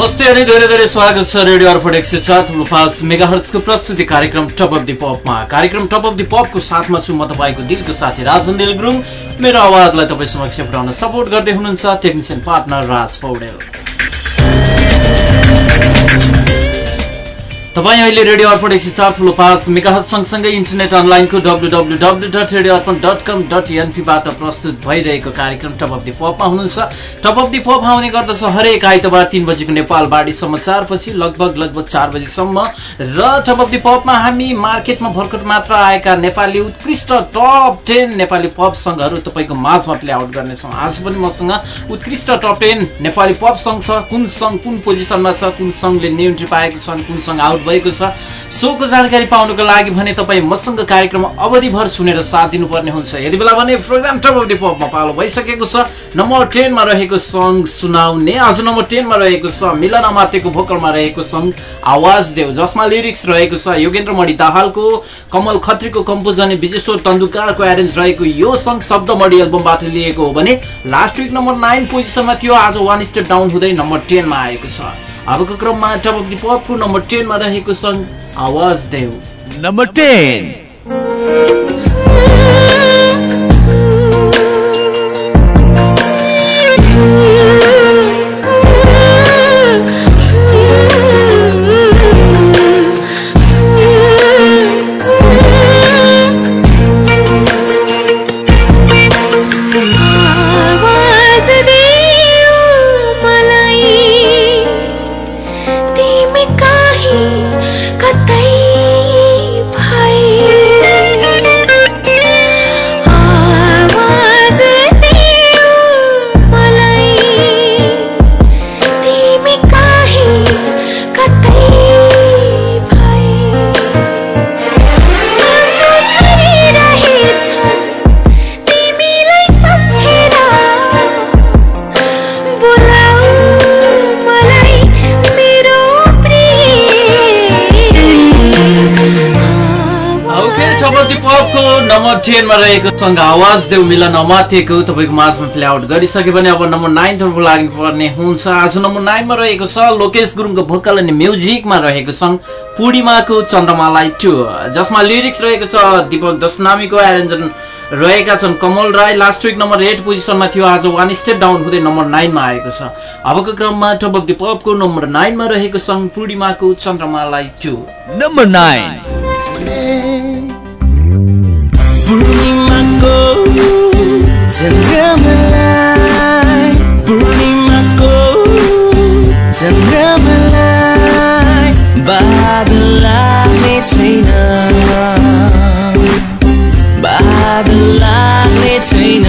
नमस्ते अनि धेरै धेरै स्वागत छ रेडियो अर्फोड एक सय चार थुप्रो पाँच मेगाहर्सको प्रस्तुति कार्यक्रम टप अफ दि पपमा कार्यक्रम टप अफ दि पपको साथमा छु म तपाईँको दिलको साथी राजन दिल गुरुङ मेरो आवाजलाई तपाईँ समक्ष पुर्याउन सपोर्ट गर्दै हुनुहुन्छ। Technician partner Raj Paudel. तपाईँ अहिले रेडियो अर्पण एक सय चार ठुलो पाँच मेगाहत सँगसँगै इन्टरनेट अनलाइनको डब्लु डट रेडियो प्रस्तुत भइरहेको कार्यक्रम टप अफ दि पपमा हुनुहुन्छ। टप अफ दि पप आउने गर्दछ हरेक आइतबार तिन बजीको नेपाल बाढी समाचारपछि लगभग लगभग चार बजीसम्म। र टप अफ दि पपमा हामी मार्केटमा भर्खर मात्र आएका नेपाली उत्कृष्ट टप टेन नेपाली पप सङ्घहरू तपाईँको माझमा प्ले आउट गर्नेछौँ। आज पनि मसँग उत्कृष्ट टप टेन नेपाली पप सङ्घ छ। कुन सङ्घ कुन पोजिसनमा छ कुन सङ्घले न्यु इन्ट्री पाएको छन् कुन सङ्घ आउट भएको छ। सोको जानकारी पाउनुको लागि भने तपाईँ मसँग कार्यक्रम अवधिभर सुनेर साथ दिनुपर्ने हुन्छ। यति बेला भने प्रोग्राम टप अफ पपमा पालो भइसकेको छ। नम्बर टेनमा रहेको सङ्ग सुनाउने। आज नम्बर टेनमा रहेको छ मिलन अमातेको भोकलमा रहेको सङ्ग आवाज देव जसमा लिरिक्स रहेको छ योगेन्द्र मणि दाहालको कमल खत्रीको कम्पोज अनि विजेश्वर तन्दुकारको एरेन्ज रहेको यो सङ्ग शब्द मणि एल्बमबाट लिएको हो भने लास्ट विक नम्बर नाइन पोजिसनमा थियो। आज वान स्टेप डाउन हुँदै नम्बर टेनमा आएको छ। अबको क्रममा टप अफ दि पपको नम्बर टेनमा सङ्ग आवाज देऊ। नम्बर टेन टेनमा रहेको सङ्घ आवाज देऊ मिलन अमातेको तपाईँको माझमा प्ले आउट गरिसक्यो भने अब नम्बर नाइन तर्फ लाग्नुपर्ने हुन्छ। आज नम्बर नाइनमा रहेको छ लोकेश गुरुङको भोकल अनि म्युजिकमा रहेको सङ्घ पूर्णिमाको चन्द्रमालाई टु जसमा लिरिक्स रहेको छ दिपक दशनामीको एरेन्जन रहेका छन् Kamal Rai. Last week number eight पोजिसनमा थियो आज वान स्टेप डाउन हुँदै नम्बर नाइनमा आएको छ। अबको क्रममा टप अफ दि पपको नम्बर नाइनमा रहेको सङ्घ पूर्णिमाको चन्द्रमालाई टु नम्बर नाइन पूर्णिमाको चन्द्रमालाई पूर्णिमाको चन्द्रमालाई बादल लाग्ने छैन बादल लाग्ने छैन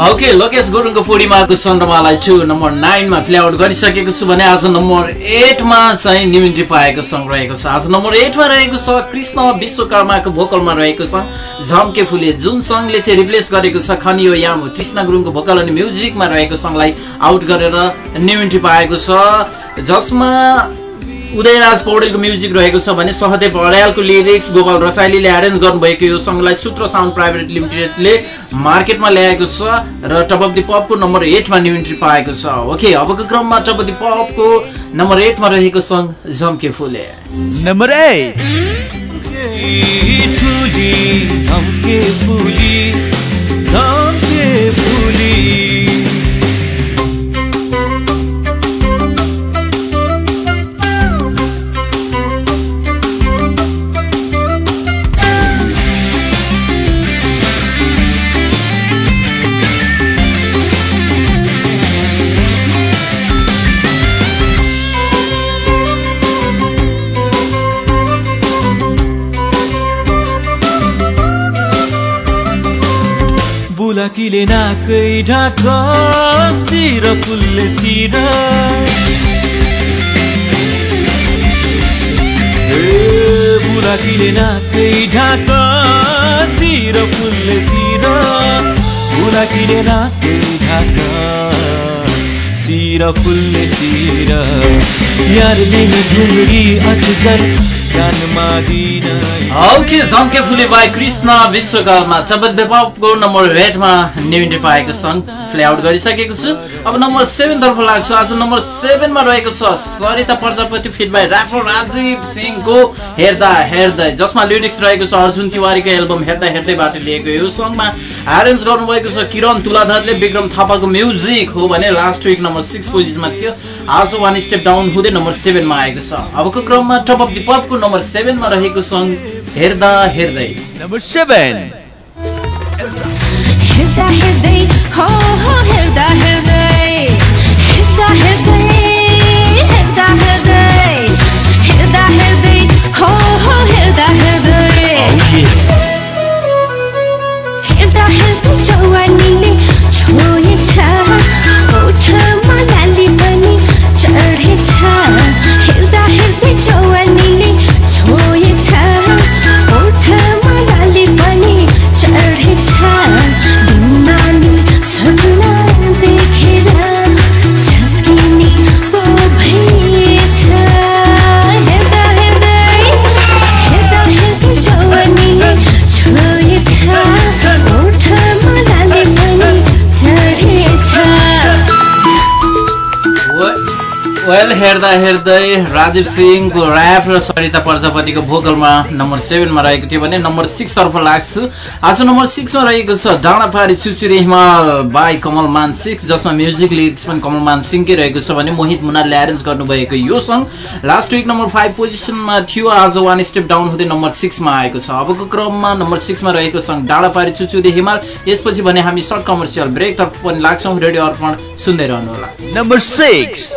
ओके लोकेश गुरुङको पूर्णिमाको चन्द्रमालाई टु नम्बर नाइनमा प्लेआउट गरिसकेको छु भने आज नम्बर एटमा चाहिँ निमिन्ट्री पाएको सङ्ग रहेको छ। आज नम्बर एटमा रहेको छ कृष्ण विश्वकर्माको भोकलमा रहेको छ। झम्के फुले जुन सङ्गले चाहिँ रिप्लेस गरेको छ खनियो याम कृष्ण गुरुङको भोकल अनि म्युजिकमा रहेको सङ्गलाई आउट गरेर निमिन्ट्री पाएको छ। जसमा उदयराज पौडेलको म्युजिक रहेको छ भने सहदेव अर्यालको लिरिक्स गोपाल रसाइलीले एरेन्ज गर्नुभएको यो सङ्गलाई सूत्र साउन्ड प्राइभेट लिमिटेडले मार्केटमा ल्याएको छ र टप अफ दि पपको नम्बर एटमा न्यु इन्ट्री पाएको छ। ओके अबको क्रममा टप अफ दि पपको नम्बर एटमा रहेको सङ्ग झम्के फुले। नम्बर फुली। बुलाकीले नाकै ढाक शिर फुलले शिर ए, बुलाकीले नाकै ढाक शिर फुलले शिर बुलाकीले नाकै ढाक शिर फुलले शिर यार मेरी घुंगरी अक्सर दिन okay झम्के Phule by Krishna Bishwakarma. चबत विभागको नम्बर एटमा निमिटे पाएको सङ्ग प्ले आउट गरिसकेको छु। अब नम्बर सेभेन तर्फ लाग्छु। आज नम्बर सेभेनमा रहेको छ सरिता प्रजापति फिट बाई राजीव सिंहको हेर्दा हेर्दै। जसमा लिरिक्स रहेको छ अर्जुन तिवारीको एल्बम हेर्दा हेर्दैबाट लिएको यो सङ्गमा एरेन्ज गर्नुभएको छ। किरण तुलाधरले विक्रम थापाको म्युजिक हो भने लास्ट विक नम्बर सिक्स पोजिसनमा थियो। आज वान स्टेप डाउन हुँदै नम्बर सेभेनमा आएको छ। अबको क्रममा टप अफ दि पपको नम्बर सेभेनमा रहेको सङ्ग हेर्दा हेर्दै Number seven. हेर्दा हेर्दै हो हेर्दा हेर्दै हेर्दा हेर्दै राजीव सिंहको ऱ्याप र सरिता प्रजापतिको भोकलमा नम्बर सेभेनमा रहेको थियो भने नम्बर सिक्स तर्फ लाग्छु। आज नम्बर सिक्समा रहेको छ डाँडापारी सुचुरी हिमाल बाई कमल मान सिक्स जसमा म्युजिक लिरिक्स पनि कमल मान सिंहकै रहेको छ भने मोहित मुनाले एरेन्ज गर्नुभएको यो song last week number five पोजिसनमा थियो। आज वान स्टेप डाउन हुँदै नम्बर सिक्समा आएको छ। अबको क्रममा नम्बर सिक्समा रहेको सङ्ग डाँडापारी चुचुरी हिमाल यसपछि भने हामी सर्ट कमर्सियल ब्रेकतर्फ पनि लाग्छौँ। रेडियो अर्पण सुन्दै रहनुहोला। Number six.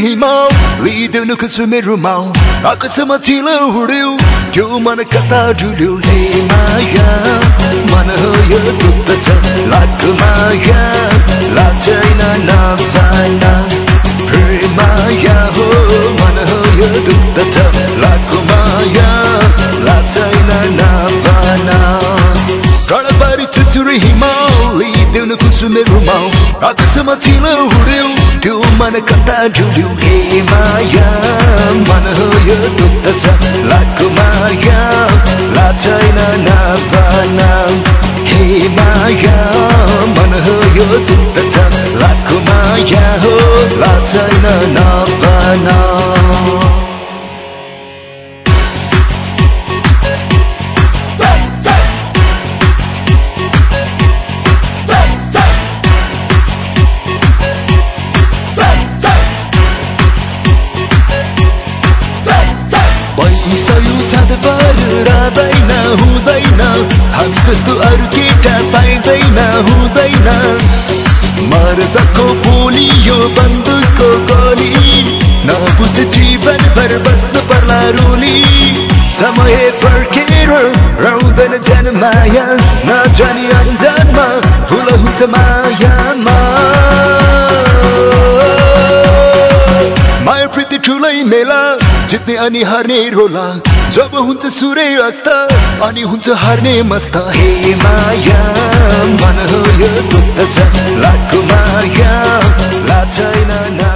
हिमाल लिइदेऊ खुसु मेरो माउ आकाशमा चिलो उड्यो मन कता डुल्यो हे माया मन हो यो दुःख छ लाखो माया लाचैन नपाना हे माया हो मन हो यो दुःख छ लाखो माया लाचैन नपाना डाँडा पारी चुचुरे हिमाल लिइदेऊ खुसु मेरो माउ आकाशमा चिलो उड्यो मन कता डुल्यो हे माया? मन हो यो दुःख छ लाखो माया। लाचैन नपाना हे माया मन हो यो दुःख छ लाखो माया हो। लाचैन नपाना पैसयो साधबार रहँदैन हुँदैन हामी जस्तो अरू केटा पाइँदैन हुँदैन मर्दको बोली यो बन्दुकको गोली नबुझ जीवनभर बस्नु पर्ला रोली समय फर्केर रहँदैन जन माया नजानी अन्जानमा भुल हुन्छ मायामा माया प्रीति ठुलै मेला जित्ने अनि हार्ने रोला. जब हुन्छ सूर्य अस्त अनि हुन्छ हार्ने मस्त. हे माया मन हो यो दुःख छ लाखो माया. लाचैन नपाना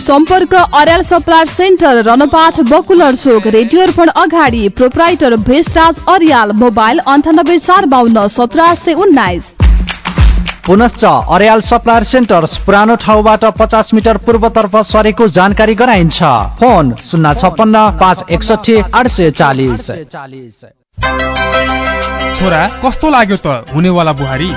सम्पर्क अर्याल सप्लायर सेन्टर रनपाठ बकुलर चोक रेडियो अर्पण अगाडि प्रोपराइटर भेषराज अर्याल मोबाइल अन्ठानब्बे चार बाहन्न सत्र आठ सय उन्नाइस। पुनश्च अर्याल सप्लायर सेन्टर्स पुरानो ठाउँबाट पचास मिटर पूर्वतर्फ सरेको जानकारी गराइन्छ। फोन शून्य छप्पन्न पाँच एकसठी आठ सय चालिस। छोरा कस्तो लाग्यो त हुनेवाला बुहारी?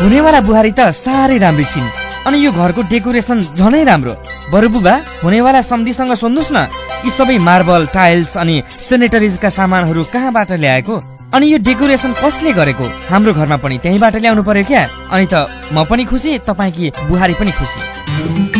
हुनेवाला बुहारी त साह्रै राम्री छिन्। अनि यो घरको डेकोरेसन झनै राम्रो। बरु बुबा हुनेवाला सम्धिसँग सोध्नुहोस् न यी सबै मार्बल टाइल्स अनि सेनेटरिजका सामानहरू कहाँबाट ल्याएको? अनि यो डेकोरेसन कसले गरेको? हाम्रो घरमा पनि त्यहीँबाट ल्याउनु पर्यो क्या? अनि त म पनि खुसी तपाईँकी बुहारी पनि खुसी?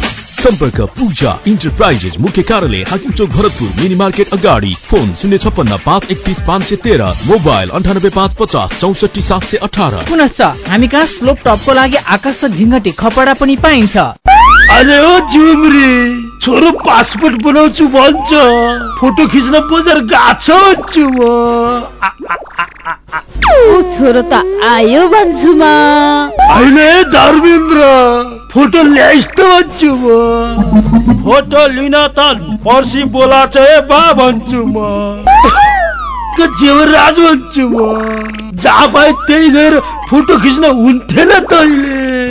सम्पर्क पूजा इन्टरप्राइजेस मुख्य कार्यालय हाकिम चोक भरतपुर मिनी मार्केट अगाडि। फोन शून्य छप्पन्न पाँच एकतिस पाँच सय तेह्र। मोबाइल अन्ठानब्बे पाँच पचास चौसठी सात सय अठार। पुनश्च हामी कहाँ स्लोप टपको लागि आकर्षक झिङ्गटे खपडा पनि पाइन्छ। अरे ओ जुमरी छोरो पासपोर्ट बनाउँछु भन्छ। फोटो खिच्न बजार गएको म। छोरो त आयो भन्छु म। होइन धर्मेन्द्र फोटो ल्याइस् त भन्छु म। फोटो लिन त पर्सि बोलाछ है बा भन्छु म। जेवराज भन्छु म। जहाँ पाए त्यही गएर फोटो खिच्न हुन्थेन तैले।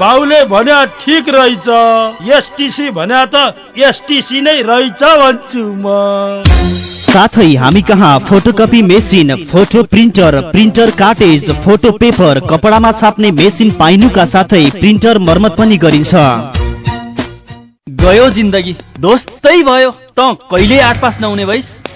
बाउले भन्या ठिक रहेछ। एसटिसी भन्या त एसटिसी नै रहेछ भन्छु म। साथै हामी कहाँ photocopy machine photo printer printer cartridge photo paper कपडामा छाप्ने मेसिन पाइनुका साथै प्रिन्टर मर्मत पनि गरिन्छ। गयो जिन्दगी। दोस्तै भयो। त कहिले आठ पास नहुने भइस?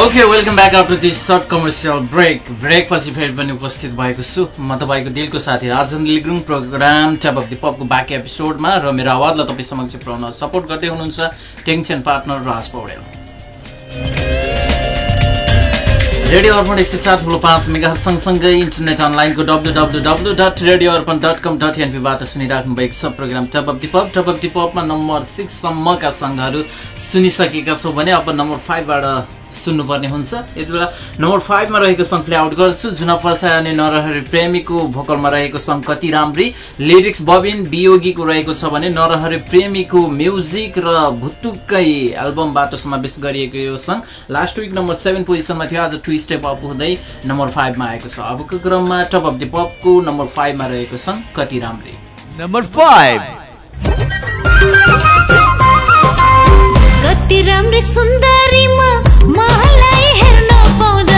Okay welcome back after this short commercial break break पछि फेरि पनि उपस्थित भएको छु। म तपाईँको दिलको साथी Rajan Ligrung. Programme top of the पपको बाँकी एपिसोडमा र मेरो आवाजलाई तपाईँ समक्ष पुऱ्याउन सपोर्ट गर्दै हुनुहुन्छ tension partner Raj Paudel. Radio Arpan एक सय सात ठुलो पाँच मेगा सँगसँगै इन्टरनेट अनलाइनको W W W dot radio Arpan dot com dot एनपीबाट सुनिराख्नु भएको छ programme top of the pop top of दिपपमा number सिक्ससम्मका सङ्घहरू सुनिसकेका छौँ भने अब नम्बर फाइभबाट सुन्नुपर्ने हुन्छ। यति बेला नम्बर फाइभमा रहेको सङ्घ प्ले आउट गर्छु जुना फर्सा अनि नरहरी प्रेमीको भोकलमा रहेको सङ्घ कति राम्री। लिरिक्स बबिन वियोगीको रहेको छ भने नरहरी प्रेमीको म्युजिक र भुत्तुकै एल्बमबाट समावेश गरिएको यो सङ्घ। लास्ट विक नम्बर सेभेन पोजिसनमा थियो। आज टु स्टेप अप हुँदै नम्बर फाइभमा आएको छ। अबको क्रममा टप अफ द पपको नम्बर फाइभमा रहेको सङ्घ कति राम्री? नम्बर फाइभ कति राम्री सुन्दरीमा मलाई हेर्न पाउँदा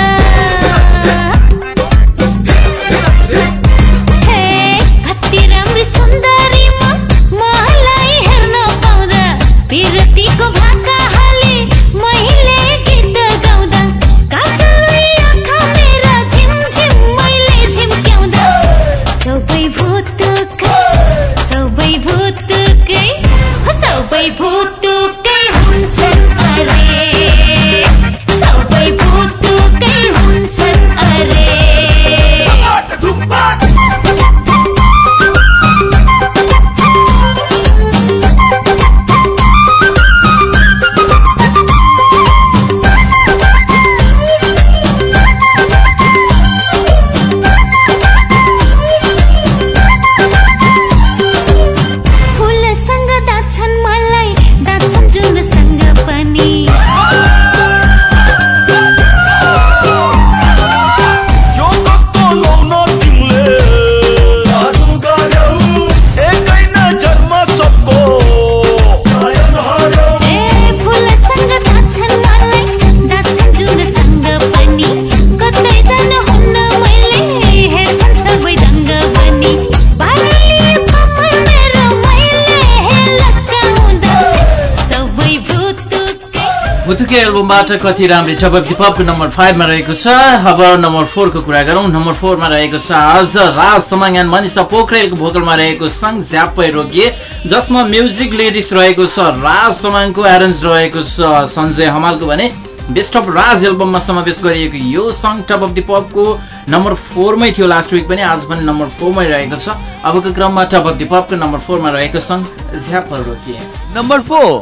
भुतुके एल्बमबाट कति राम्री टप पपको नम्बर फाइभमा रहेको छ अब नम्बर फोरको कुरा गरौँ। नम्बर फोरमा रहेको छ आज राज तमाङ मनिषा पोखरेलको भोकलमा रहेको सङ्घ झ्याप्पै रोकिए जसमा म्युजिक लिरिक्स रहेको छ राज तमाङको एरेन्ज रहेको छ सञ्जय हमालको भने बेस्ट अफ राज एल्बममा समावेश गरिएको यो सङ्ग टप अफ दि पपको नम्बर फोरमै थियो लास्ट विक पनि आज पनि नम्बर फोरमै रहेको छ। अबको क्रममा टप अफ दि पपको नम्बर फोरमा रहेको सङ्ग झ्याप्प रोकिए। नम्बर फोर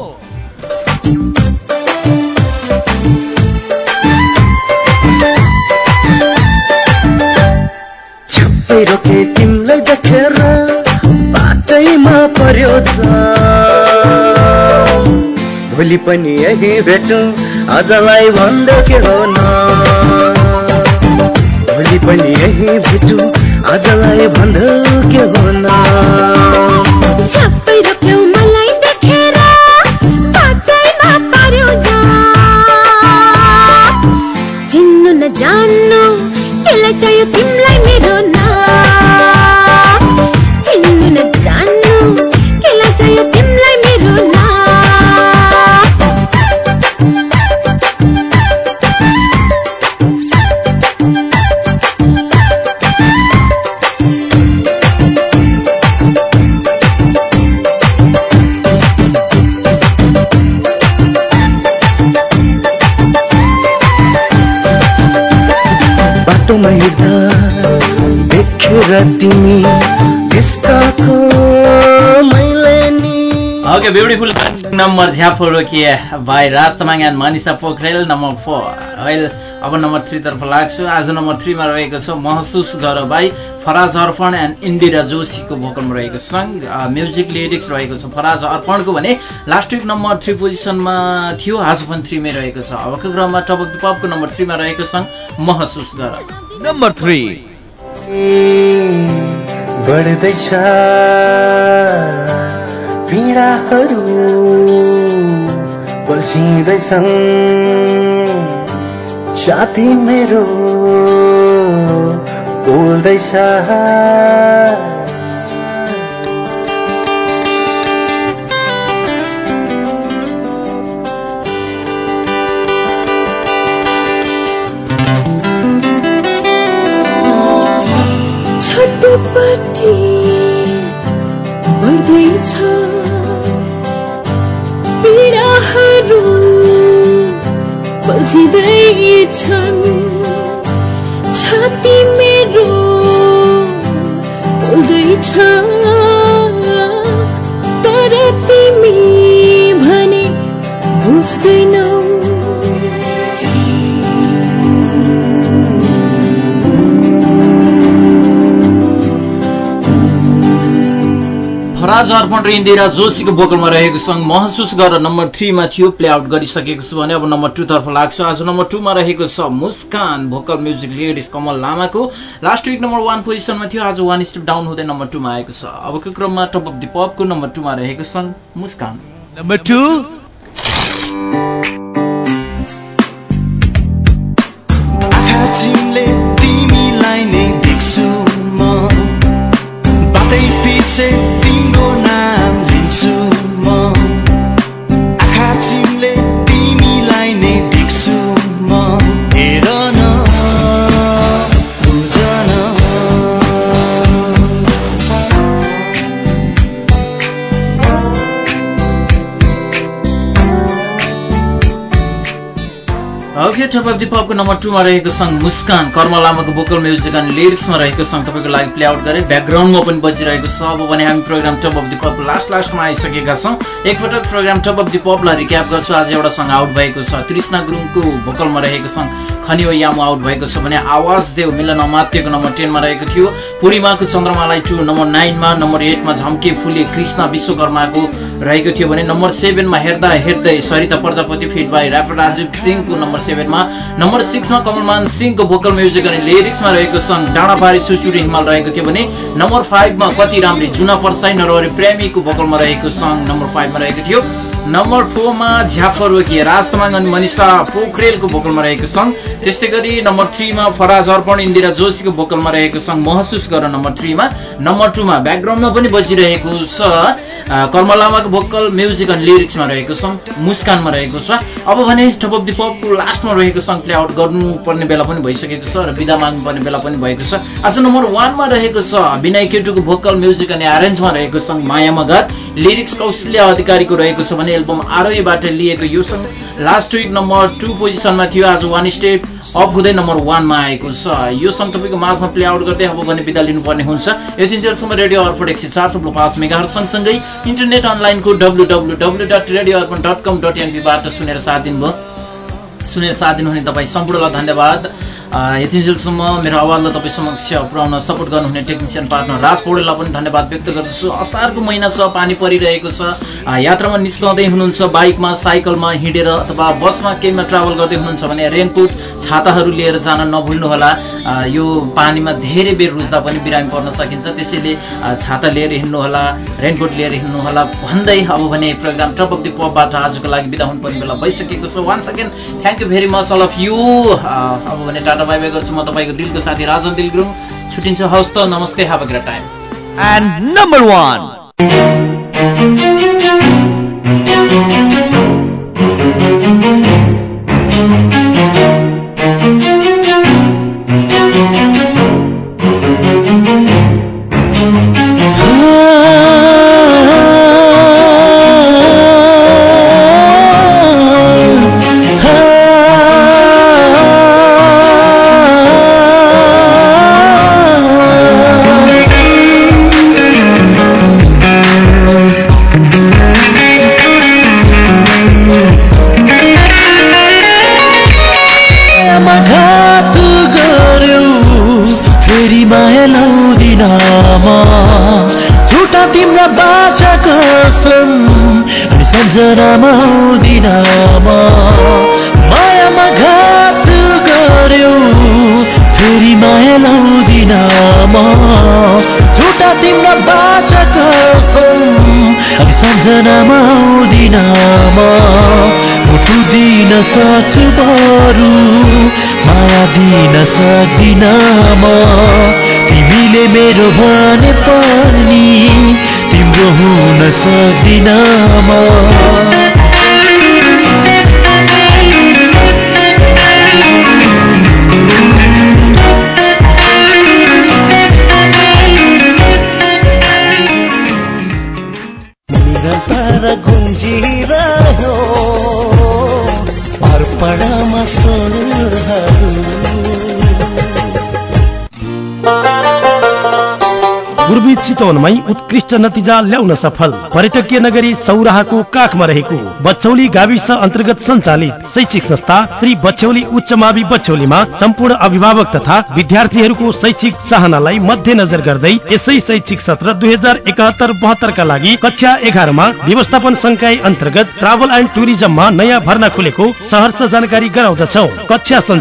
छप्पै रोके तिमीलाई देखेर बाटैमा पर्यो भोलि पनि यही भेटौँ आजलाई भन्दा के हो न? भोलि पनि यही भेटौँ आजलाई भन्दा के हो न? छप्पै रोक्यौ मलाई देखेर पार्यो चिन्नु न जान्नु केलाई चाहियो तिमीलाई मेरो चिन्नु न जान्नु। केलाई चाहियो तिमी मैले ओके ब्युटिफुल नम्बर झ्याफो रोकिए भाइ Raj Tamang and Manisha Pokharel number four अहिले अब नम्बर थ्रीतर्फ लाग्छु। आज नम्बर थ्रीमा रहेको छ महसुस गर भाइ फराज अर्पण एन्ड इन्दिरा जोशीको भोकलमा रहेको सङ्ग म्युजिक लिरिक्स रहेको छ फराज अर्पणको भने लास्ट विक नम्बर थ्री पोजिसनमा थियो आज पनि थ्रीमै रहेको छ। अबको क्रममा टपक पपको नम्बर थ्रीमा रहेको सङ्ग महसुस गर नम्बर थ्री बढ्दैछ। पीडाहरू बल्झिँदैछन्। छाती मेरो बोल्दैछ। बजिँदैछन् छाती मेरो बोल्दैछ तर तिमी भने बुझ्दैनौ। फराज अर्पण र इन्दिरा जोशीको बोकलमा रहेको सङ्ग महसुस गरेर नम्बर थ्रीमा थियो प्ले आउट गरिसकेको छु भने अब नम्बर टूतर्फ लाग्छु। आज नम्बर टूमा रहेको छ Muskan vocal music ladies Kamal लामाको। लास्ट विक नम्बर वान पोजिसनमा थियो आज वान स्टेप डाउन हुँदै नम्बर टूमा आएको छ। अबको क्रममा टप अफ दि पपको नम्बर टूमा रहेको सङ्ग मुस्कान। Number two. Top of the पपको number टूमा रहेको सङ्ग मुस्कान कर्म लामाको भोकल म्युजिक अनि लिरिक्समा रहेको सङ्ग तपाईँको लागि प्ले आउट गरे। ब्याकग्राउन्डमा पनि बजिरहेको छ। अब भने हामी programme top of the pop last लास्टमा आइसकेका छौँ। एकपटक प्रोग्राम टप अफ दि पपलाई रिक्याप गर्छु। आज एउटा सङ्ग आउट भएको छ। कृष्ण गुरुङको भोकलमा रहेको सङ्ग खनियो यामो आउट भएको छ भने आवाज देव मिलन अमात्यको नम्बर टेनमा रहेको थियो। पूर्णिमाको चन्द्रमालाई टू नम्बर नाइनमा नम्बर एटमा झम्के फुले कृष्ण विश्वकर्माको रहेको थियो भने नम्बर सेभेनमा हेर्दा हेर्दै Sarita Prajapati feat by rapper Rajiv सिंहको नम्बर सेभेनमा नम्बर सिक्समा कमलमान सिंहको भोकल म्युजिक अनि लिरिक्समा रहेको सङ्ग डाँडापारी चुचुरी हिमाल रहेको थियो भने नम्बर फाइभमा कति राम्री जुना फर्साई नरवरी प्रेमीको भोकलमा रहेको सङ्ग नम्बर फाइभमा रहेको थियो। नम्बर फोरमा झ्याफर रोकिए राज तमाङ अनि मनिषा पोखरेलको भोकलमा रहेको सङ्ग त्यस्तै गरी नम्बर थ्रीमा फराज अर्पण इन्दिरा जोशीको भोकलमा रहेको सङ्ग महसुस गर नम्बर थ्रीमा नम्बर टूमा ब्याकग्राउन्डमा पनि बजिरहेको छ कर्म लामाको भोकल म्युजिक अनि लिरिक्समा रहेको सङ्ग मुस्कानमा रहेको छ। अब भने टप अफ दि पपको लास्टमा रहेको सङ्ग प्ले आउट गर्नुपर्ने बेला पनि भइसकेको छ र बिदा माग्नुपर्ने बेला पनि भएको छ। आज नम्बर वानमा रहेको छ विनय केटुको भोकल म्युजिक अनि एरेन्जमा रहेको सङ्ग माया मगर लिरिक्स कौशल्य अधिकारीको रहेको छ भने एल्बम आरोहीबाट लिएको यो song last week number two पोजिसनमा थियो। आज वान स्टेप अप हुँदै नम्बर वानमा आएको छ। यो सङ्ग तपाईँको माझमा प्ले आउट गर्दै अब भने बिदा लिनुपर्ने हुन्छ। यतिन्जेलसम्म रेडियो अर्पण एक सय चार थुप्रो पाँच मेगाहरू सँगसँगै इन्टरनेट अनलाइनको W W W dot radio Arpan dot com dot एनपीबाट सुनेर साथ दिनुभयो। सुनेर साथ दिनुहुने तपाईँ सम्पूर्णलाई धन्यवाद। यतिन्जेलसम्म मेरो आवाजलाई तपाईँ समक्ष पुर्याउन सपोर्ट गर्नुहुने टेक्निसियन पार्टनर राज पौडेललाई पनि धन्यवाद व्यक्त गर्दछु। असारको महिना छ पानी परिरहेको छ। यात्रामा निस्कँदै हुनुहुन्छ बाइकमा साइकलमा हिँडेर अथवा बसमा केहीमा ट्राभल गर्दै हुनुहुन्छ भने रेनकोट छाताहरू लिएर जान नभुल्नुहोला। यो पानीमा धेरै बेर रुच्दा पनि बिरामी पर्न सकिन्छ। त्यसैले छाता लिएर हिँड्नुहोला रेनकोट लिएर हिँड्नुहोला भन्दै अब भने प्रोग्राम टप अफ दि पपबाट आजको लागि बिदा हुनुपर्ने बेला भइसकेको छ। One second thank you very much all of you अब भने टाटा बाई बाई गर्छु म तपाईँको दिलको साथी राजन दिल गुरुङ छुट्टिन्छु हवस् त नमस्ते have time and number one सम्झनामा आउँदिनमा मायामा घात गर्यौ फेरि माया लाउँदिनमा झुटा तिम्रा बाचा अनि सम्झनामा आउँदिनमा मुटु दिन सक्छु बरु माया दिन सक्दिन म। तिमीले मेरो भने पनि तिम्रो हुन सक्दिन म। चितवनमै उत्कृष्ट नतिजा ल्याउन सफल। पर्यटकीय नगरी सौराहाको काखमा रहेको बछौली गाविस अन्तर्गत सञ्चालित शैक्षिक संस्था श्री बछौली उच्च मावि बछौलीमा सम्पूर्ण अभिभावक तथा विद्यार्थीहरूको शैक्षिक चाहनालाई मध्यनजर गर्दै यसै शैक्षिक सत्र दुई हजार एकात्तर बहत्तरका लागि कक्षा एघारमा व्यवस्थापन संकाय अन्तर्गत ट्राभल एन्ड टुरिज्ममा नयाँ भर्ना खुलेको सहर्ष जानकारी गराउँदछौ। कक्षा सञ्चालन